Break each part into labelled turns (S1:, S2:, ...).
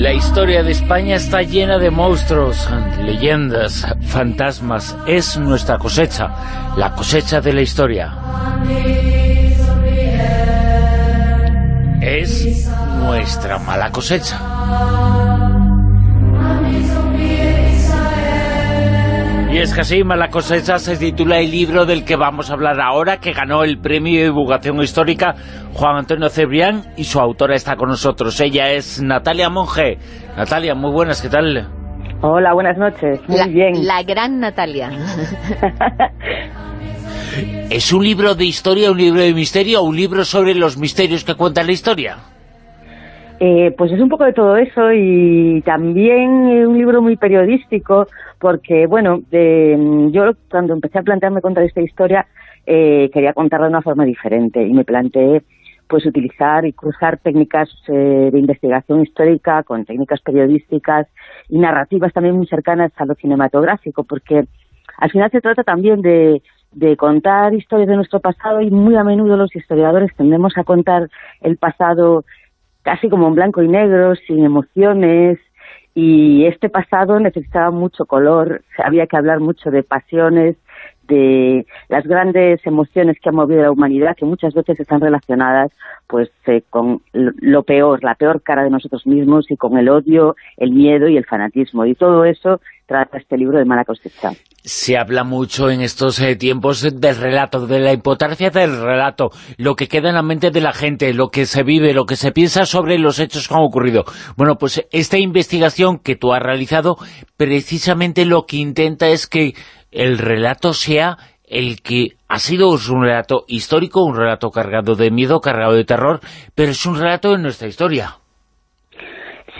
S1: La historia de España está llena de monstruos, leyendas, fantasmas. Es nuestra cosecha, la cosecha de la historia. Es nuestra mala cosecha. Y es que así, Mala cosecha se titula el libro del que vamos a hablar ahora, que ganó el premio de divulgación histórica Juan Antonio Cebrián, y su autora está con nosotros. Ella es Natalia Monge. Natalia, muy buenas, ¿qué tal?
S2: Hola, buenas noches. Muy
S3: la,
S2: bien.
S3: La gran Natalia.
S1: ¿Es un libro de historia, un libro de misterio o un libro sobre los misterios que cuenta la historia?
S2: Eh, pues es un poco de todo eso y también un libro muy periodístico porque, bueno, yo cuando empecé a plantearme contar esta historia eh, quería contarla de una forma diferente y me planteé pues utilizar y cruzar técnicas eh, de investigación histórica con técnicas periodísticas y narrativas también muy cercanas a lo cinematográfico porque al final se trata también de contar historias de nuestro pasado y muy a menudo los historiadores tendemos a contar el pasado casi como en blanco y negro, sin emociones, y este pasado necesitaba mucho color, había que hablar mucho de pasiones, de las grandes emociones que ha movido la humanidad, que muchas veces están relacionadas pues eh, con lo peor, la peor cara de nosotros mismos y con el odio, el miedo y el fanatismo. Y todo eso trata este libro de Mala.
S1: Se habla mucho en estos eh, tiempos del relato, de la importancia del relato, lo que queda en la mente de la gente, lo que se vive, lo que se piensa sobre los hechos que han ocurrido. Bueno, pues esta investigación que tú has realizado, precisamente lo que intenta es que el relato sea el que ha sido un relato histórico, un relato cargado de miedo, cargado de terror, pero es un relato de nuestra historia.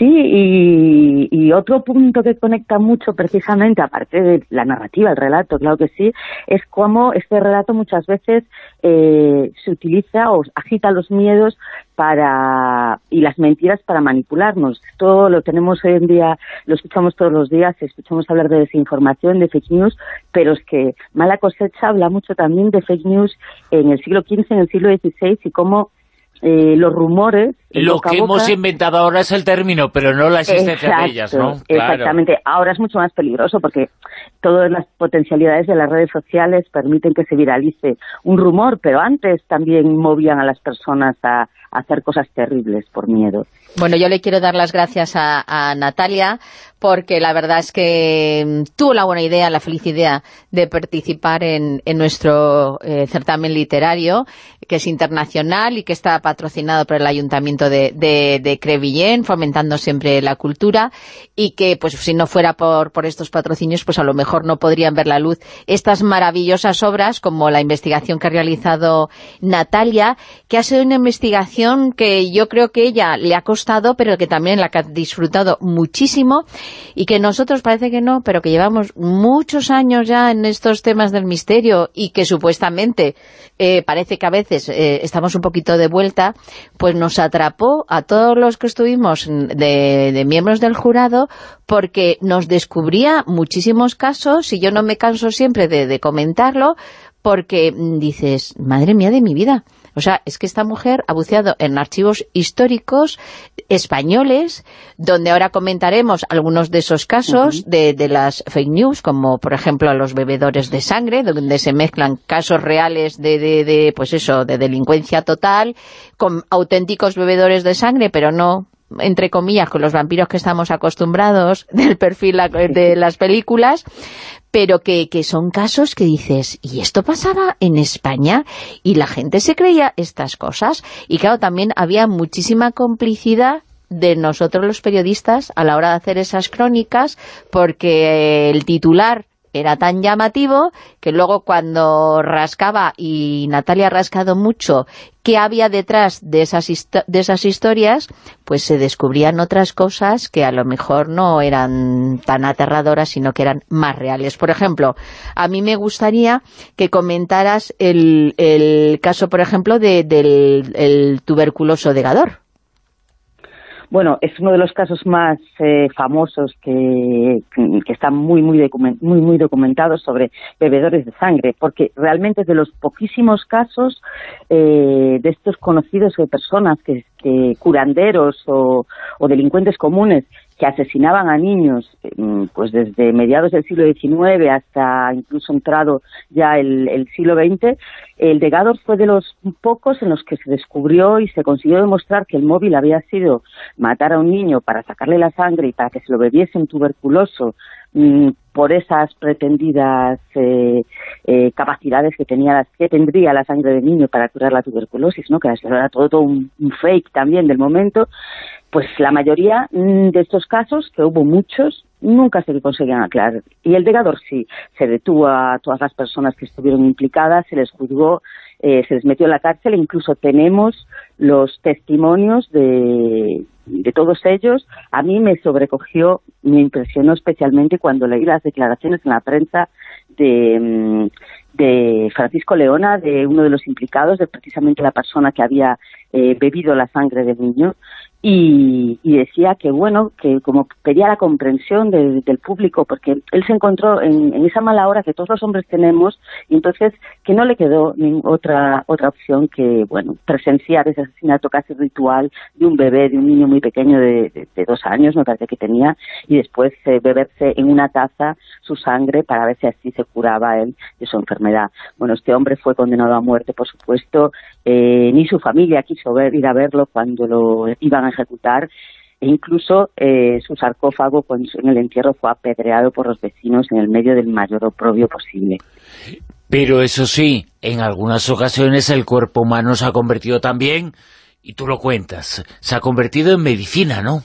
S2: Sí, y, y, otro punto que conecta mucho precisamente, aparte de la narrativa, el relato, claro que sí, es cómo este relato muchas veces eh, se utiliza o agita los miedos para y las mentiras para manipularnos. Esto lo tenemos hoy en día, lo escuchamos todos los días, escuchamos hablar de desinformación, de fake news, pero es que Mala Cosecha habla mucho también de fake news en el siglo XV, en el siglo XVI y cómo eh, los rumores...
S1: Lo que hemos inventado ahora es el término, pero no la existencia
S2: Exacto,
S1: de ellas, ¿no?
S2: Exactamente. Ahora es mucho más peligroso porque todas las potencialidades de las redes sociales permiten que se viralice un rumor, pero antes también movían a las personas a, a hacer cosas terribles por miedo.
S3: Bueno, yo le quiero dar las gracias a, a Natalia porque la verdad es que mm, tuvo la buena idea, la feliz idea de participar en, en nuestro eh, certamen literario, que es internacional y que está patrocinado por el Ayuntamiento de, de, Crevillén, fomentando siempre la cultura, y que pues si no fuera por, por estos patrocinios, pues a lo mejor no podrían ver la luz estas maravillosas obras, como la investigación que ha realizado Natalia, que ha sido una investigación que yo creo que ella le ha costado, pero que también la ha disfrutado muchísimo, y que nosotros parece que no, pero que llevamos muchos años ya en estos temas del misterio y que supuestamente eh, parece que a veces eh, estamos un poquito de vuelta, pues nos a todos los que estuvimos de, de miembros del jurado porque nos descubría muchísimos casos y yo no me canso siempre de, de comentarlo porque dices, madre mía de mi vida, o sea, es que esta mujer ha buceado en archivos históricos españoles, donde ahora comentaremos algunos de esos casos uh -huh. de, de, las fake news, como por ejemplo los bebedores de sangre, donde se mezclan casos reales de, de, de pues eso, de delincuencia total, con auténticos bebedores de sangre, pero no entre comillas, con los vampiros que estamos acostumbrados del perfil de las películas, pero que, que, son casos que dices, ¿y esto pasaba en España? Y la gente se creía estas cosas. Y claro, también había muchísima complicidad de nosotros los periodistas a la hora de hacer esas crónicas, porque el titular era tan llamativo que luego cuando rascaba, y Natalia ha rascado mucho, qué había detrás de esas, de esas historias, pues se descubrían otras cosas que a lo mejor no eran tan aterradoras, sino que eran más reales. Por ejemplo, a mí me gustaría que comentaras el, caso, por ejemplo, de, del el tuberculoso de Gador.
S2: Bueno, es uno de los casos más eh, famosos que, que están muy muy, muy muy documentados sobre bebedores de sangre, porque realmente es de los poquísimos casos eh, de estos conocidos de personas que, curanderos o, o delincuentes comunes que asesinaban a niños mm, pues desde mediados del siglo XIX hasta incluso entrado ya el, siglo XX, el de Gador fue de los pocos en los que se descubrió y se consiguió demostrar que el móvil había sido matar a un niño para sacarle la sangre y para que se lo bebiese un tuberculoso por esas pretendidas eh, eh, capacidades que tenía que tendría la sangre del niño para curar la tuberculosis, ¿no? que era todo, un, fake también del momento, pues la mayoría mm, de estos casos, que hubo muchos, nunca se conseguían aclarar. Y el degador sí, se detuvo a todas las personas que estuvieron implicadas, se les juzgó, eh, se les metió en la cárcel, incluso tenemos los testimonios de, de todos ellos. A mí me sobrecogió, me impresionó especialmente cuando leí las declaraciones en la prensa de, mm, de Francisco Leona, de uno de los implicados, de precisamente la persona que había eh, bebido la sangre del niño, y, decía que, bueno, que como pedía la comprensión del público, porque él se encontró en, esa mala hora que todos los hombres tenemos, y entonces que no le quedó otra otra opción que, bueno, presenciar ese asesinato casi ritual de un bebé, de un niño muy pequeño de, dos años, me parece que tenía, y después eh, beberse en una taza su sangre para ver si así se curaba él de su enfermedad. Bueno, este hombre fue condenado a muerte, por supuesto, eh, ni su familia quiso ver, ir a verlo cuando lo iban a ejecutar e incluso eh, su sarcófago en el entierro fue apedreado por los vecinos en el medio del mayor oprobio posible.
S1: Pero eso sí, en algunas ocasiones el cuerpo humano se ha convertido también, y tú lo cuentas, se ha convertido en medicina, ¿no?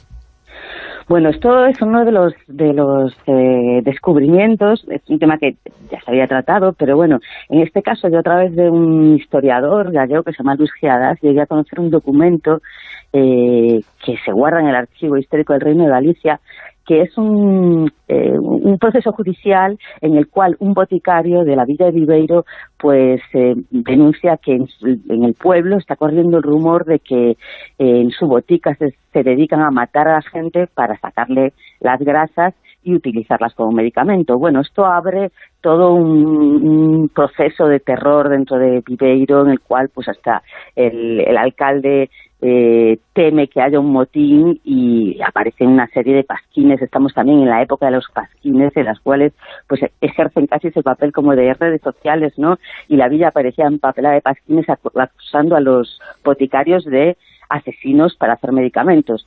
S2: Bueno, esto es uno de los, de los eh, descubrimientos, es un tema que ya se había tratado, pero bueno, en este caso yo a través de un historiador gallego que se llama Luis Giadas llegué a conocer un documento eh, que se guarda en el Archivo Histórico del Reino de Galicia que es un, eh, un proceso judicial en el cual un boticario de la villa de Viveiro pues eh, denuncia que en, el pueblo está corriendo el rumor de que eh, en su botica se, dedican a matar a la gente para sacarle las grasas y utilizarlas como medicamento. Bueno, esto abre todo un, proceso de terror dentro de Viveiro en el cual pues hasta el alcalde eh, teme que haya un motín y aparecen una serie de pasquines. Estamos también en la época de los pasquines, en las cuales pues ejercen casi ese papel como de redes sociales, ¿no? Y la villa aparecía empapelada de pasquines acusando a los boticarios de asesinos para hacer medicamentos.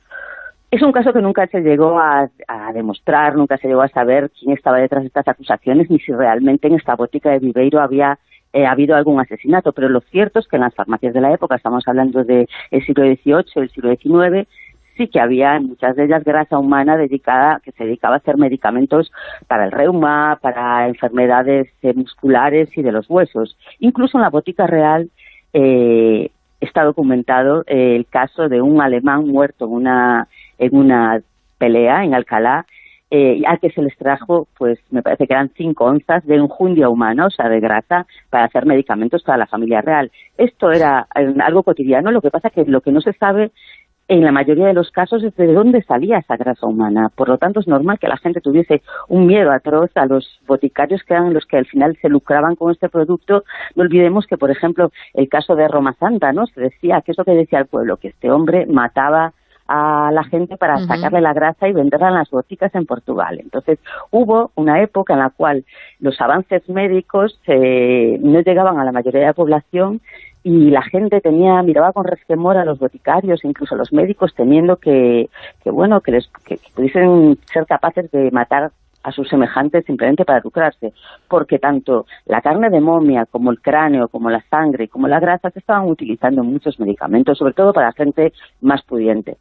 S2: Es un caso que nunca se llegó a, a, demostrar, nunca se llegó a saber quién estaba detrás de estas acusaciones, ni si realmente en esta botica de Viveiro había eh, ha habido algún asesinato, pero lo cierto es que en las farmacias de la época, estamos hablando del siglo XVIII, el siglo XIX, sí que había muchas de ellas grasa humana dedicada que se dedicaba a hacer medicamentos para el reuma, para enfermedades eh, musculares y de los huesos. Incluso en la botica real eh, está documentado el caso de un alemán muerto en una, en una pelea en Alcalá eh, al que se les trajo, pues me parece que eran cinco onzas de enjundia humana, o sea, de grasa, para hacer medicamentos para la familia real. Esto era eh, algo cotidiano, lo que pasa que lo que no se sabe en la mayoría de los casos es de dónde salía esa grasa humana. Por lo tanto, es normal que la gente tuviese un miedo atroz a los boticarios que eran los que al final se lucraban con este producto. No olvidemos que, por ejemplo, el caso de Roma Santa, ¿no? Se decía, ¿qué es lo que decía el pueblo? Que este hombre mataba a la gente para sacarle la grasa y venderla en las boticas en Portugal. Entonces hubo una época en la cual los avances médicos eh, no llegaban a la mayoría de la población y la gente tenía miraba con resquemor a los boticarios, incluso a los médicos, temiendo que, que bueno, que, les, que pudiesen ser capaces de matar a sus semejantes simplemente para lucrarse, porque tanto la carne de momia como el cráneo, como la sangre, como la grasa se estaban utilizando en muchos medicamentos, sobre todo para gente más pudiente.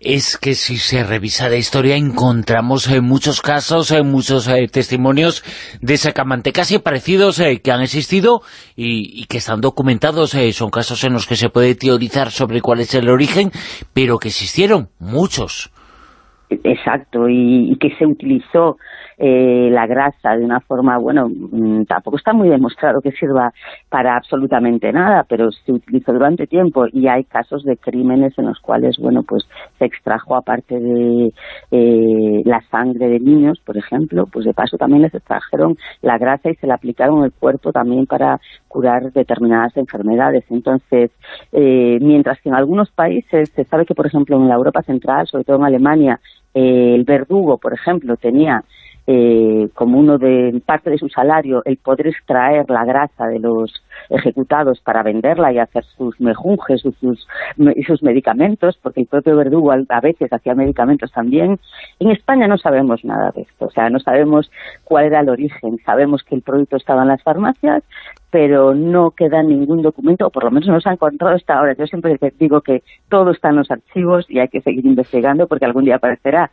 S1: Es que si se revisa la historia encontramos en muchos casos, en muchos eh, testimonios de sacamantecas y parecidos eh, que han existido y, que están documentados, eh, son casos en los que se puede teorizar sobre cuál es el origen, pero que existieron muchos.
S2: Exacto, y, que se utilizó eh, la grasa de una forma, bueno, mm, tampoco está muy demostrado que sirva para absolutamente nada, pero se utilizó durante tiempo y hay casos de crímenes en los cuales, bueno, pues se extrajo aparte de eh, la sangre de niños, por ejemplo, pues de paso también les extrajeron la grasa y se la aplicaron al cuerpo también para curar determinadas enfermedades. Entonces, eh, mientras que en algunos países se sabe que, por ejemplo, en la Europa Central, sobre todo en Alemania, eh, el verdugo, por ejemplo, tenía eh, como uno de parte de su salario el poder extraer la grasa de los ejecutados para venderla y hacer sus mejunjes y sus, sus medicamentos, porque el propio verdugo a veces hacía medicamentos también. En España no sabemos nada de esto, o sea, no sabemos cuál era el origen. Sabemos que el producto estaba en las farmacias, pero no queda ningún documento, o por lo menos no se ha encontrado hasta ahora. Yo siempre digo que todo está en los archivos y hay que seguir investigando porque algún día aparecerá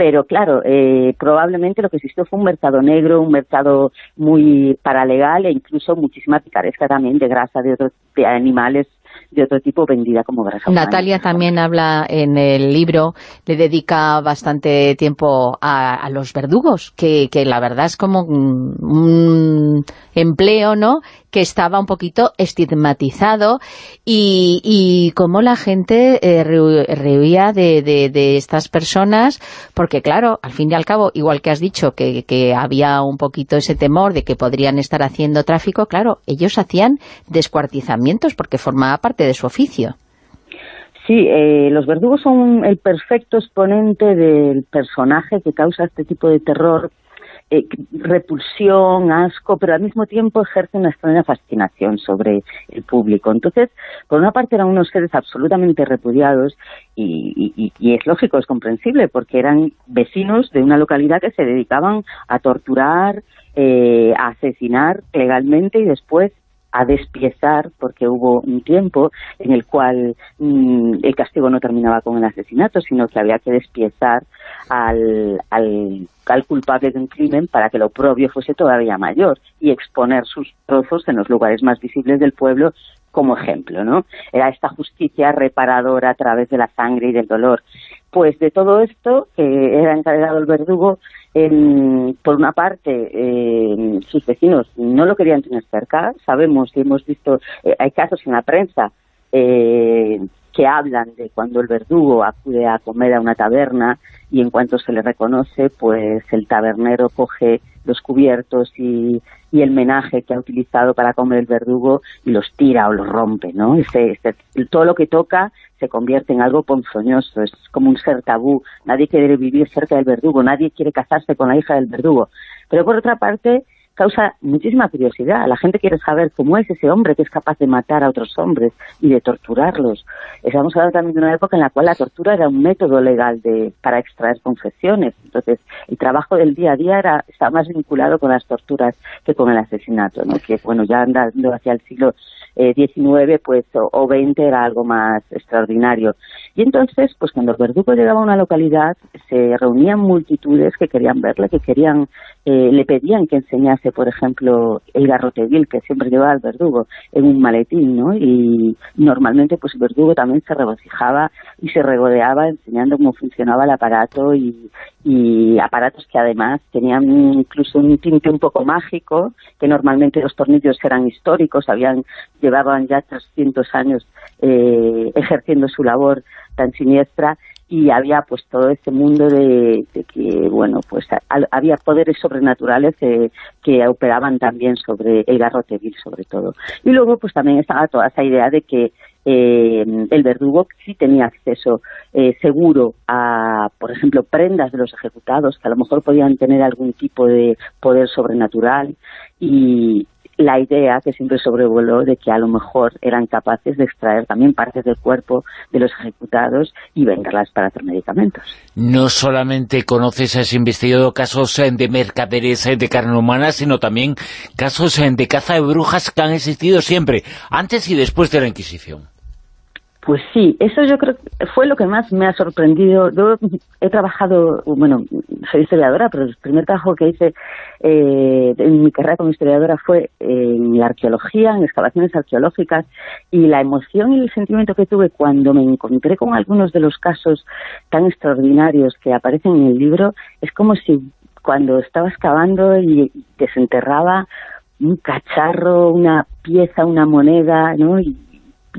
S2: pero claro, eh, probablemente lo que existió fue un mercado negro, un mercado muy paralegal e incluso muchísima picaresca también de grasa de otros de animales de otro tipo vendida como grasa
S3: Natalia también habla en el libro, le dedica bastante tiempo a, los verdugos, que, que, la verdad es como un, empleo, ¿no?, que estaba un poquito estigmatizado y, y cómo la gente eh, rehuía de, de, estas personas, porque claro, al fin y al cabo, igual que has dicho que, que había un poquito ese temor de que podrían estar haciendo tráfico, claro, ellos hacían descuartizamientos porque formaba parte de su oficio.
S2: Sí, eh, los verdugos son el perfecto exponente del personaje que causa este tipo de terror, eh, repulsión, asco, pero al mismo tiempo ejerce una extraña fascinación sobre el público. Entonces, por una parte eran unos seres absolutamente repudiados y, es lógico, es comprensible, porque eran vecinos de una localidad que se dedicaban a torturar, eh, a asesinar legalmente y después a despiezar, porque hubo un tiempo en el cual mm, el castigo no terminaba con el asesinato, sino que había que despiezar al, al, al, culpable de un crimen para que lo propio fuese todavía mayor y exponer sus trozos en los lugares más visibles del pueblo como ejemplo, ¿no? Era esta justicia reparadora a través de la sangre y del dolor. Pues de todo esto, que era encargado el verdugo, por una parte, eh, sus vecinos no lo querían tener cerca, sabemos y hemos visto, eh, hay casos en la prensa eh, que hablan de cuando el verdugo acude a comer a una taberna y en cuanto se le reconoce, pues el tabernero coge los cubiertos y, y el menaje que ha utilizado para comer el verdugo y los tira o los rompe, ¿no? Todo lo que toca se convierte en algo ponzoñoso, es como un ser tabú, nadie quiere vivir cerca del verdugo, nadie quiere casarse con la hija del verdugo. Pero por otra parte, causa muchísima curiosidad. La gente quiere saber cómo es ese hombre que es capaz de matar a otros hombres y de torturarlos. Estamos hablando también de una época en la cual la tortura era un método legal de, para extraer confesiones. Entonces, el trabajo del día a día era, más vinculado con las torturas que con el asesinato, ¿no? que bueno, ya andando hacia el siglo eh, 19 pues, o, 20 era algo más extraordinario. Y entonces, pues cuando el verdugo llegaba a una localidad, se reunían multitudes que querían verle, que querían, eh, le pedían que enseñase, por ejemplo, el garrotevil que siempre llevaba el verdugo en un maletín, ¿no? Y normalmente, pues el verdugo también se regocijaba y se regodeaba enseñando cómo funcionaba el aparato y, y aparatos que además tenían incluso un tinte un poco mágico, que normalmente los tornillos eran históricos, habían llevaban ya 300 años eh, ejerciendo su labor tan siniestra y había pues todo este mundo de, que bueno pues había poderes sobrenaturales que operaban también sobre el garrote vil sobre todo. Y luego pues también estaba toda esa idea de que eh, el verdugo sí tenía acceso eh, seguro a, por ejemplo, prendas de los ejecutados que a lo mejor podían tener algún tipo de poder sobrenatural y, la idea que siempre sobrevoló de que a lo mejor eran capaces de extraer también partes del cuerpo de los ejecutados y venderlas para hacer medicamentos.
S1: No solamente conoces, has investigado casos eh, de mercaderes eh, de carne humana, sino también casos eh, de caza de brujas que han existido siempre, antes y después de la Inquisición.
S2: Pues sí, eso yo creo que fue lo que más me ha sorprendido. Yo he trabajado, bueno, soy historiadora, pero el primer trabajo que hice eh, en mi carrera como historiadora fue en la arqueología, en excavaciones arqueológicas, y la emoción y el sentimiento que tuve cuando me encontré con algunos de los casos tan extraordinarios que aparecen en el libro, es como si cuando estaba excavando y desenterraba un cacharro, una pieza, una moneda, ¿no? Y,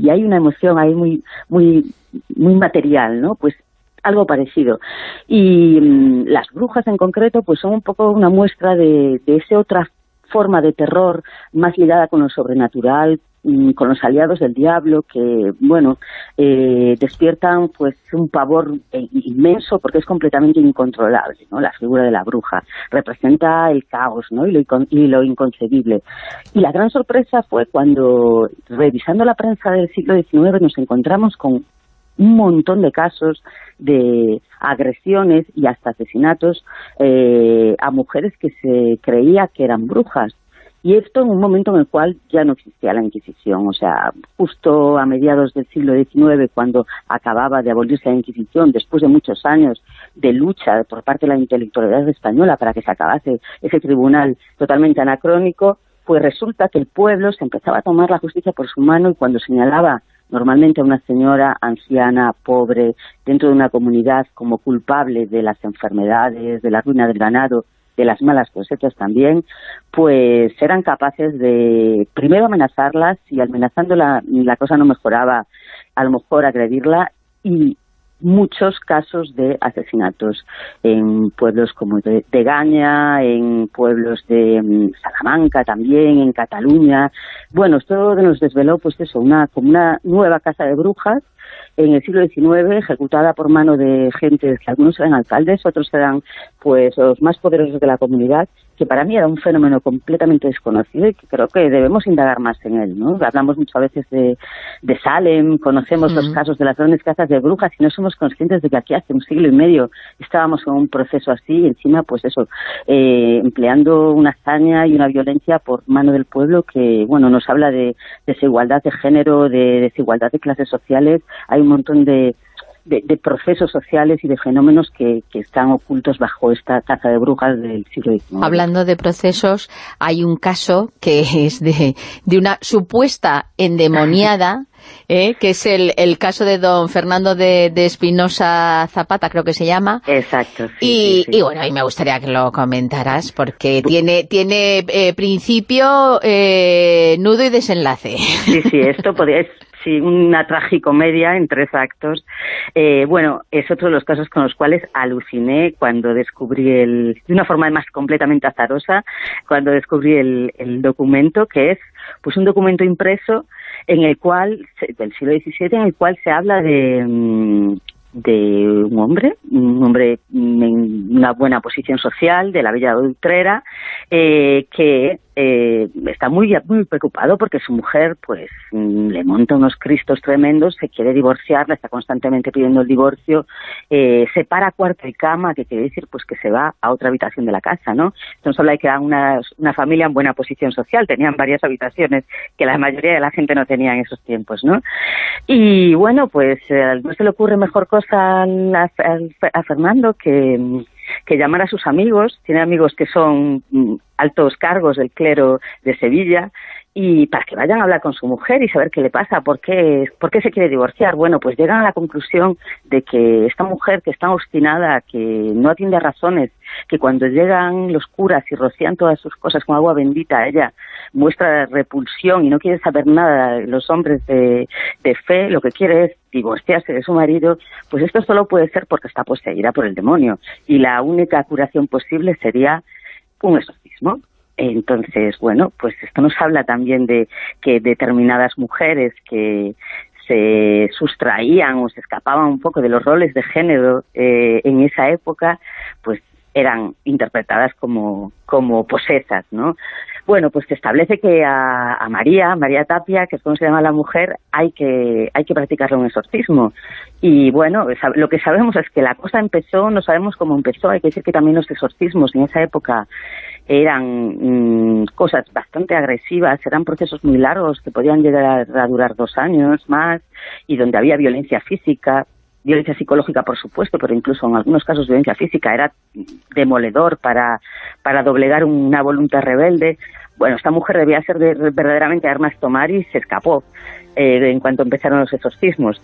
S2: hay una emoción ahí muy, muy, muy material, ¿no? Pues algo parecido. Y mm, las brujas en concreto, pues son un poco una muestra de, de esa otra forma de terror más ligada con lo sobrenatural, mm, con los aliados del diablo que, bueno, eh, despiertan pues un pavor eh, inmenso porque es completamente incontrolable, ¿no? La figura de la bruja representa el caos, ¿no? Y lo, y lo inconcebible. Y la gran sorpresa fue cuando, revisando la prensa del siglo XIX, nos encontramos con un montón de casos de agresiones y hasta asesinatos eh, a mujeres que se creía que eran brujas. Y esto en un momento en el cual ya no existía la Inquisición, o sea, justo a mediados del siglo XIX, cuando acababa de abolirse la Inquisición, después de muchos años de lucha por parte de la intelectualidad española para que se acabase ese tribunal totalmente anacrónico, pues resulta que el pueblo se empezaba a tomar la justicia por su mano y cuando señalaba normalmente a una señora anciana, pobre, dentro de una comunidad como culpable de las enfermedades, de la ruina del ganado, de las malas cosechas también, pues eran capaces de primero amenazarlas y amenazándola la cosa no mejoraba, a lo mejor agredirla y muchos casos de asesinatos en pueblos como de, Gaña, en pueblos de mm, Salamanca también, en Cataluña. Bueno, esto nos desveló pues eso, una, como una nueva casa de brujas en el siglo XIX, ejecutada por mano de gente que algunos eran alcaldes, otros eran pues los más poderosos de la comunidad, que para mí era un fenómeno completamente desconocido y que creo que debemos indagar más en él. ¿no? Hablamos muchas veces de, de Salem, conocemos los casos de las grandes casas de brujas y no somos conscientes de que aquí hace un siglo y medio estábamos en un proceso así y encima, pues eso, eh, empleando una hazaña y una violencia por mano del pueblo que, bueno, nos habla de desigualdad de género, de desigualdad de clases sociales. Hay un montón de de, procesos sociales y de fenómenos que, están ocultos bajo esta caza de brujas del siglo XIX.
S3: Hablando de procesos, hay un caso que es de, de una supuesta endemoniada ¿eh? que es el, el, caso de don Fernando de, Espinosa Zapata, creo que se llama.
S2: Exacto.
S3: y, y, bueno, y me gustaría que lo comentaras, porque tiene, tiene eh, principio, eh, nudo y desenlace.
S2: Sí, sí, esto podría, sí, una tragicomedia en tres actos. Eh, bueno, es otro de los casos con los cuales aluciné cuando descubrí el, de una forma más completamente azarosa, cuando descubrí el, documento, que es pues un documento impreso en el cual, del siglo XVII, en el cual se habla de, mm, de un hombre, un hombre en una buena posición social, de la Bella Ultrera, eh, que eh, está muy, muy preocupado porque su mujer pues mm, le monta unos cristos tremendos, se quiere divorciar, le está constantemente pidiendo el divorcio, eh, separa cuarto y cama, que quiere decir pues que se va a otra habitación de la casa, ¿no? Entonces solo hay que dar una, una familia en buena posición social, tenían varias habitaciones que la mayoría de la gente no tenía en esos tiempos, ¿no? Y bueno, pues eh, no se le ocurre mejor cosa a Fernando que que llamar a sus amigos, tiene amigos que son mm, altos cargos del clero de Sevilla, y para que vayan a hablar con su mujer y saber qué le pasa, por qué, por qué se quiere divorciar. Bueno, pues llegan a la conclusión de que esta mujer que está obstinada, que no atiende a razones, que cuando llegan los curas y rocían todas sus cosas con agua bendita, ella muestra repulsión y no quiere saber nada los hombres de, de fe, lo que quiere es divorciarse de su marido, pues esto solo puede ser porque está poseída por el demonio. Y la única curación posible sería un exorcismo. Entonces, bueno, pues esto nos habla también de que determinadas mujeres que se sustraían o se escapaban un poco de los roles de género eh, en esa época, pues eran interpretadas como, como posesas, ¿no? Bueno, pues se establece que a, María, María Tapia, que es como se llama la mujer, hay que, hay que practicarle un exorcismo. Y bueno, lo que sabemos es que la cosa empezó, no sabemos cómo empezó, hay que decir que también los exorcismos en esa época eran mm, cosas bastante agresivas, eran procesos muy largos que podían llegar a durar dos años más y donde había violencia física, violencia psicológica, por supuesto, pero incluso en algunos casos violencia física era demoledor para, para doblegar una voluntad rebelde. Bueno, esta mujer debía ser de, verdaderamente armas tomar y se escapó eh, en cuanto empezaron los exorcismos.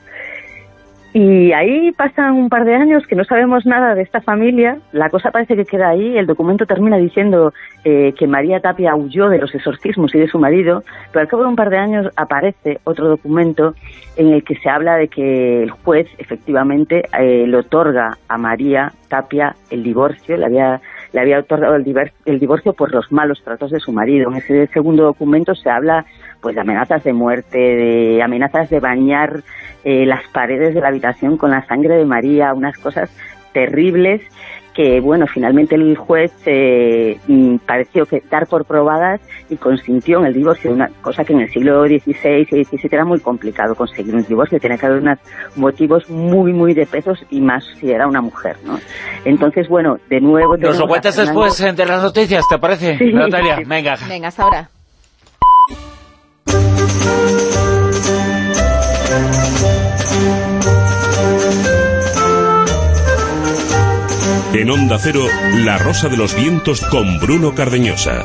S2: Y ahí pasan un par de años que no sabemos nada de esta familia, la cosa parece que queda ahí, el documento termina diciendo eh, que María Tapia huyó de los exorcismos y de su marido, pero al cabo de un par de años aparece otro documento en el que se habla de que el juez efectivamente eh, le otorga a María Tapia el divorcio, le había le había otorgado el, divorcio por los malos tratos de su marido. En ese segundo documento se habla pues de amenazas de muerte, de amenazas de bañar eh, las paredes de la habitación con la sangre de María, unas cosas terribles que, bueno, finalmente el juez eh, mm, pareció que dar por probadas y consintió en el divorcio, una cosa que en el siglo XVI y XVII era muy complicado conseguir un divorcio, tenía que haber unos motivos muy, muy de pesos y más si era una mujer, ¿no? Entonces, bueno, de nuevo...
S1: Nos lo cuentas después de las noticias, ¿te parece, Natalia? Venga.
S3: Venga, hasta ahora.
S4: En Onda Cero, La Rosa de los Vientos con Bruno Cardeñosa.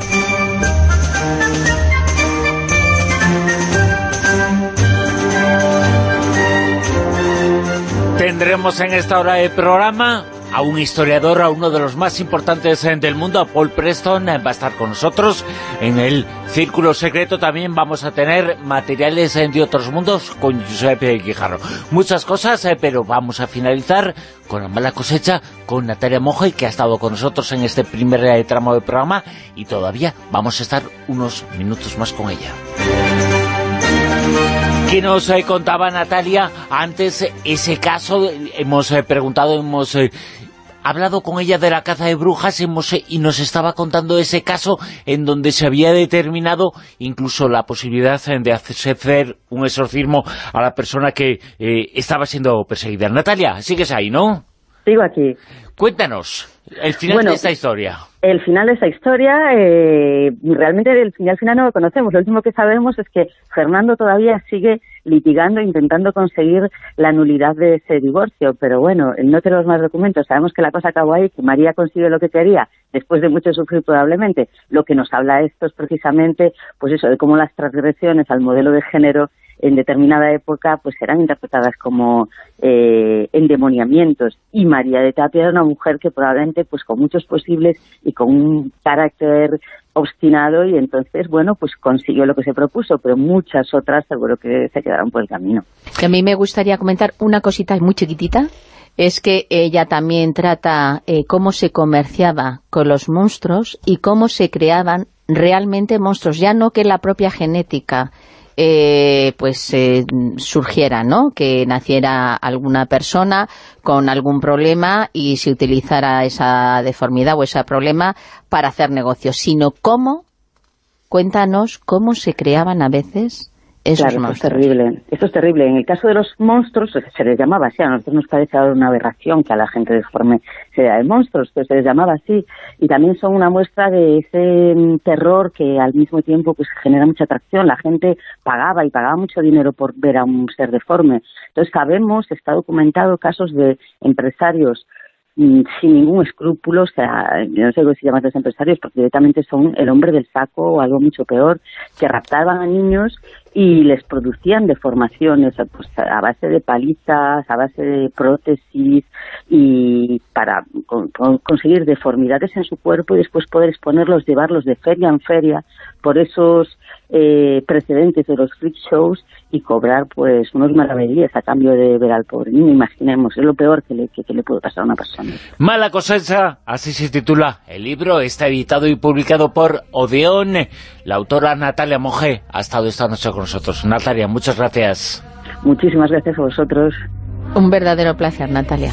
S1: Tendremos en esta hora de programa a un historiador, a uno de los más importantes eh, del mundo, a Paul Preston, eh, va a estar con nosotros. En el Círculo Secreto también vamos a tener materiales eh, de otros mundos con Giuseppe Guijarro. Muchas cosas, pero vamos a finalizar con la mala cosecha, con Natalia Mojoy, que ha estado con nosotros en este primer tramo del programa, y todavía vamos a estar unos minutos más con ella. ¿Qué nos contaba Natalia antes ese caso? Hemos preguntado, hemos hablado con ella de la caza de brujas y nos estaba contando ese caso en donde se había determinado incluso la posibilidad de hacer un exorcismo a la persona que eh, estaba siendo perseguida. Natalia, sigues ahí, ¿no?
S2: Sigo aquí.
S1: Cuéntanos el final de esta historia.
S2: El final de esta historia, eh, realmente el final final no lo conocemos. Lo último que sabemos es que Fernando todavía sigue litigando, intentando conseguir la nulidad de ese divorcio. Pero bueno, no tenemos más documentos. Sabemos que la cosa acabó ahí, que María consiguió lo que quería, después de mucho sufrir probablemente. Lo que nos habla esto es precisamente, pues eso, de cómo las transgresiones al modelo de género en determinada época pues eran interpretadas como eh, endemoniamientos y María de Tapia era una mujer que probablemente pues con muchos posibles y con un carácter obstinado y entonces bueno pues consiguió lo que se propuso pero muchas otras seguro que se quedaron por el camino.
S3: a mí me gustaría comentar una cosita muy chiquitita es que ella también trata eh, cómo se comerciaba con los monstruos y cómo se creaban realmente monstruos, ya no que la propia genética eh, pues eh, surgiera, ¿no? Que naciera alguna persona con algún problema y se utilizara esa deformidad o ese problema para hacer negocios, sino cómo, cuéntanos cómo se creaban a veces
S2: claro,
S3: Eso
S2: es terrible. Eso es terrible. En el caso de los monstruos, se les llamaba así. A nosotros nos parece ahora una aberración que a la gente deforme se de monstruos, pero se les llamaba así. Y también son una muestra de ese mm, terror que al mismo tiempo pues genera mucha atracción. La gente pagaba y pagaba mucho dinero por ver a un ser deforme. Entonces sabemos, está documentado casos de empresarios mm, sin ningún escrúpulo, o sea, yo no sé si llaman los empresarios, porque directamente son el hombre del saco o algo mucho peor, que raptaban a niños y les producían deformaciones pues, a base de palizas, a base de prótesis y para conseguir deformidades en su cuerpo y después poder exponerlos, llevarlos de feria en feria por esos eh, precedentes de los freak shows y cobrar pues unos maravillas a cambio de ver al pobre niño, imaginemos, es lo peor que le, que, le puede pasar a una persona.
S1: Mala cosecha, así se titula el libro, está editado y publicado por Odeón, la autora Natalia Moje ha estado esta noche con nosotros. Natalia, muchas gracias.
S2: Muchísimas gracias a vosotros.
S3: Un verdadero placer, Natalia.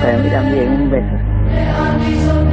S2: Para mí también, un beso.